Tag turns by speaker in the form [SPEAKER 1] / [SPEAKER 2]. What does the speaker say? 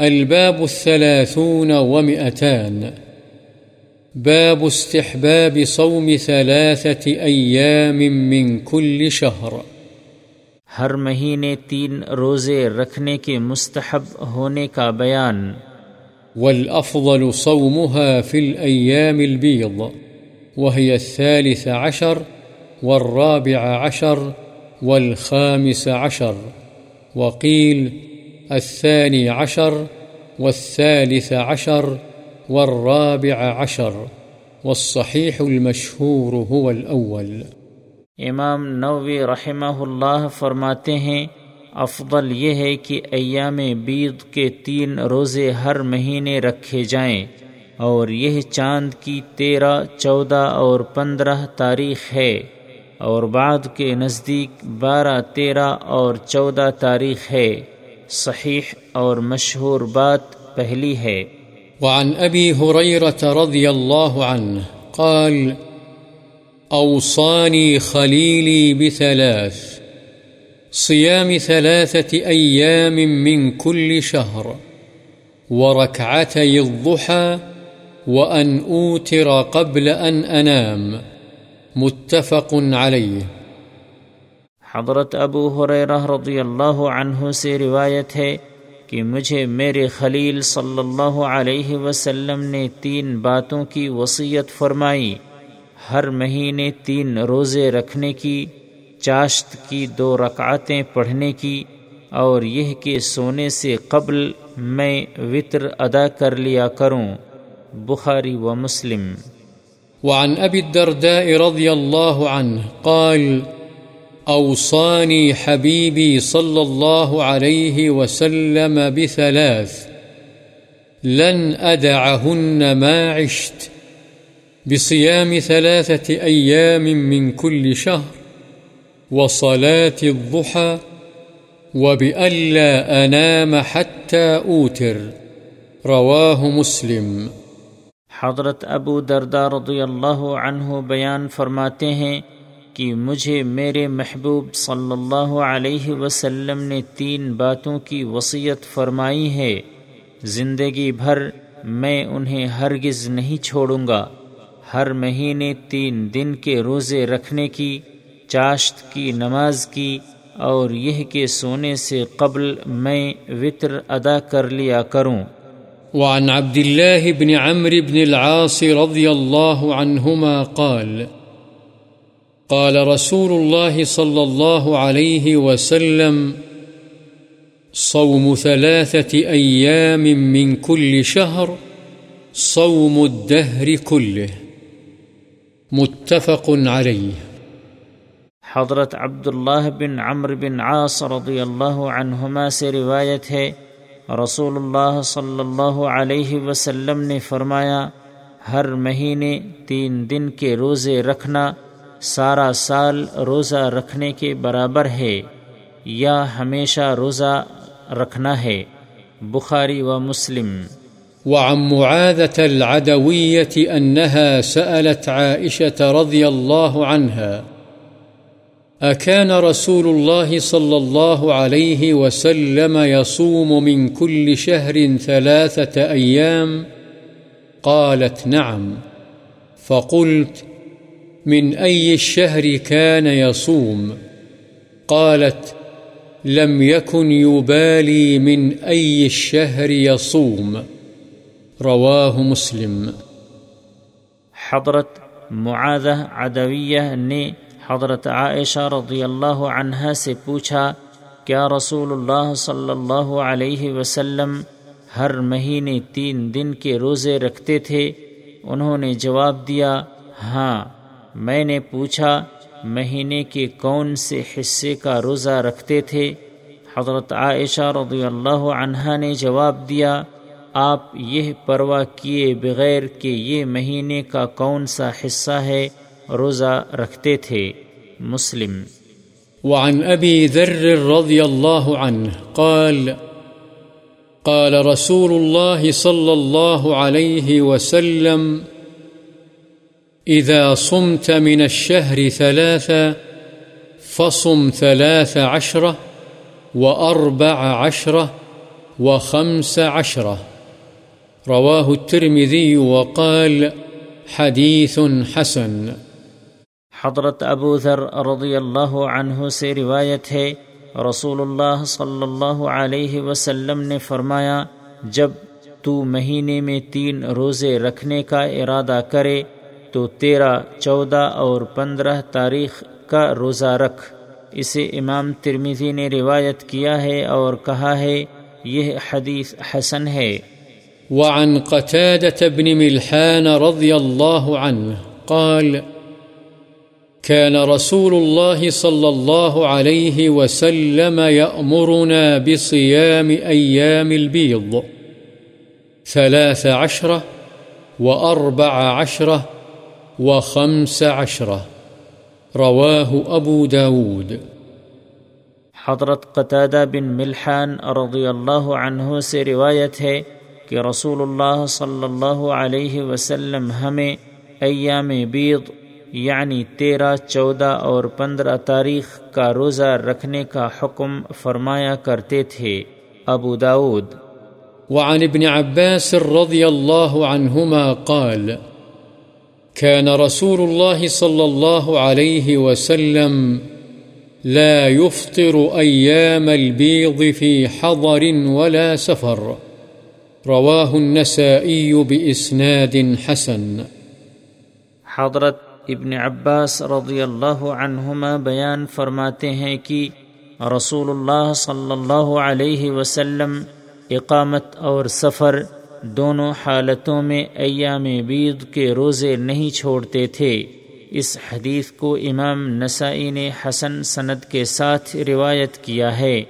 [SPEAKER 1] الباب الثلاثون ومئتان. باب استحباب صوم ثلاثة أيام من كل شهر.
[SPEAKER 2] ہر مہینے تین روزے رکھنے کے مستحب ہونے کا بیان.
[SPEAKER 1] والأفضل صومها في الأيام البيض وهي الثالث عشر والرابع عشر والخامس عشر. وقيل الثاني عشر والثالث عشر والرابع عشر والصحيح المشهور هو الأول.
[SPEAKER 2] امام نووی رحمہ اللہ فرماتے ہیں، افضل یہ ہے کہ ایام بید کے تین روزے ہر مہینے رکھے جائیں، اور یہ چاند کی تیرہ، چودہ اور پندرہ تاریخ ہے، اور بعد کے نزدیک بارہ، تیرہ اور چودہ تاریخ ہے۔ صحیح اور مشہور بات پہلی ہے۔
[SPEAKER 1] وعن أبي هريرة رضي الله عنه قال أوصاني خليلي بثلاث صيام ثلاثة أيام من كل شهر وركعتي الضحى وأن أوتر قبل أن أنام متفق عليه
[SPEAKER 2] حضرت ابو حریرہ رضی اللہ عنہ سے روایت ہے کہ مجھے میرے خلیل صلی اللہ علیہ وسلم نے تین باتوں کی وصیت فرمائی۔ ہر مہینے تین روزے رکھنے کی، چاشت کی دو رکعتیں پڑھنے کی، اور یہ کہ سونے سے قبل میں وطر ادا کر لیا کروں۔ بخاری و مسلم۔
[SPEAKER 1] وعن أبي الدرداء رضي الله عنه قال أوصاني حبيبي صلى الله عليه وسلم بثلاث. لن أدعهن ما عشت. بصيام ثلاثة أيام من كل شهر. وصلاة الضحى. وبألا أنام حتى أوتر. رواه مسلم.
[SPEAKER 2] حضرت ابو دردہ رضی اللہ عنہ بیان فرماتے ہیں کہ مجھے میرے محبوب صلی اللہ علیہ وسلم نے تین باتوں کی وصیت فرمائی ہے۔ زندگی بھر میں انہیں ہرگز نہیں چھوڑوں گا۔ ہر مہینے تین دن کے روزے رکھنے کی، چاشت کی، نماز کی اور یہ کہ سونے سے قبل میں وطر ادا کر لیا کروں۔
[SPEAKER 1] وعن عبد الله بن عمرو بن العاص رضي الله عنهما قال قال رسول الله صلى الله عليه وسلم، صوم ثلاثة أيام من كل شهر، صوم الدهر كله. متفق عليه.
[SPEAKER 2] حضرت عبداللہ بن عمر بن عاص رضی اللہ عنہما سے روایت ہے، رسول اللہ صلی اللہ علیہ وسلم نے فرمایا، ہر مہینے تین دن کے روزے رکھنا سارا سال روزہ رکھنے کے برابر ہے یا ہمیشہ روزہ رکھنا ہے، بخاری و مسلم۔
[SPEAKER 1] وعن معاذة العدوية أنها سألت عائشة رضي الله عنها، أكان رسول الله صلى الله عليه وسلم يصوم من كل شهر ثلاثة أيام؟ قالت نعم. فقلت من أي الشهر كان يصوم. قالت، لم يكن يبالي من أي الشهر يصوم. رواه مسلم.
[SPEAKER 2] حضرت معاذہ عدویہ نے حضرت عائشہ رضی اللہ عنہ سے پوچھا، کیا رسول اللہ صلی اللہ علیہ وسلم ہر مہینے تین دن کے روزے رکھتے تھے؟ انہوں نے جواب دیا ہاں۔ میں نے پوچھا، مہینے کے کون سے حصے کا روزہ رکھتے تھے؟ حضرت عائشہ رضی اللہ عنہ نے جواب دیا، آپ یہ پرواہ کیے بغیر کہ یہ مہینے کا کون سا حصہ ہے روزہ رکھتے تھے۔ مسلم۔
[SPEAKER 1] وعن ابی ذر رضی اللہ عنہ قال قال رسول الله صلى الله عليه وسلم إذا صمت من الشهر ثلاثة فصم ثلاث عشرة وأربع عشرة وخمس عشرة. رواه الترمذي وقال حديث حسن.
[SPEAKER 2] حضرت ابو ذر رضی اللہ عنہ سے روایت ہے، رسول اللہ صلی اللہ علیہ وسلم نے فرمایا، جب تو مہینے میں تین روزے رکھنے کا ارادہ کرے تو تیرہ، چودہ اور پندرہ تاریخ کا روزہ رکھ۔ اسے امام ترمیزی نے روایت کیا ہے اور کہا ہے، یہ حدیث حسن ہے۔
[SPEAKER 1] وعن قتادة بن ملحان رضي الله عنه قال كان رسول الله صلى الله عليه وسلم يأمرنا بصيام أيام البيض ثلاث عشرة وأربع عشرة وخمس عشرة رواه أبو داود.
[SPEAKER 2] حضرت قطادہ بن ملحان رضی اللہ عنہ سے روایت ہے کہ رسول اللہ صلی اللہ علیہ وسلم ہمیں ایام بیض یعنی تیرہ چودہ اور پندرہ تاریخ کا روزہ رکھنے کا حکم فرمایا کرتے تھے۔ ابو داود۔
[SPEAKER 1] وعن ابن عباس رضی اللہ عنہما قال كان رسول الله صلى الله عليه وسلم لا يفطر أيام البيض في حضر ولا سفر. رواه النسائي بإسناد حسن.
[SPEAKER 2] حضرت ابن عباس رضی اللہ عنہما بیان فرماتے ہیں کہ رسول اللہ صلی اللہ علیہ وسلم اقامت اور سفر دونوں حالتوں میں ایام بید کے روزے نہیں چھوڑتے تھے۔ اس حدیث کو امام نسائی نے حسن سند کے ساتھ روایت کیا ہے۔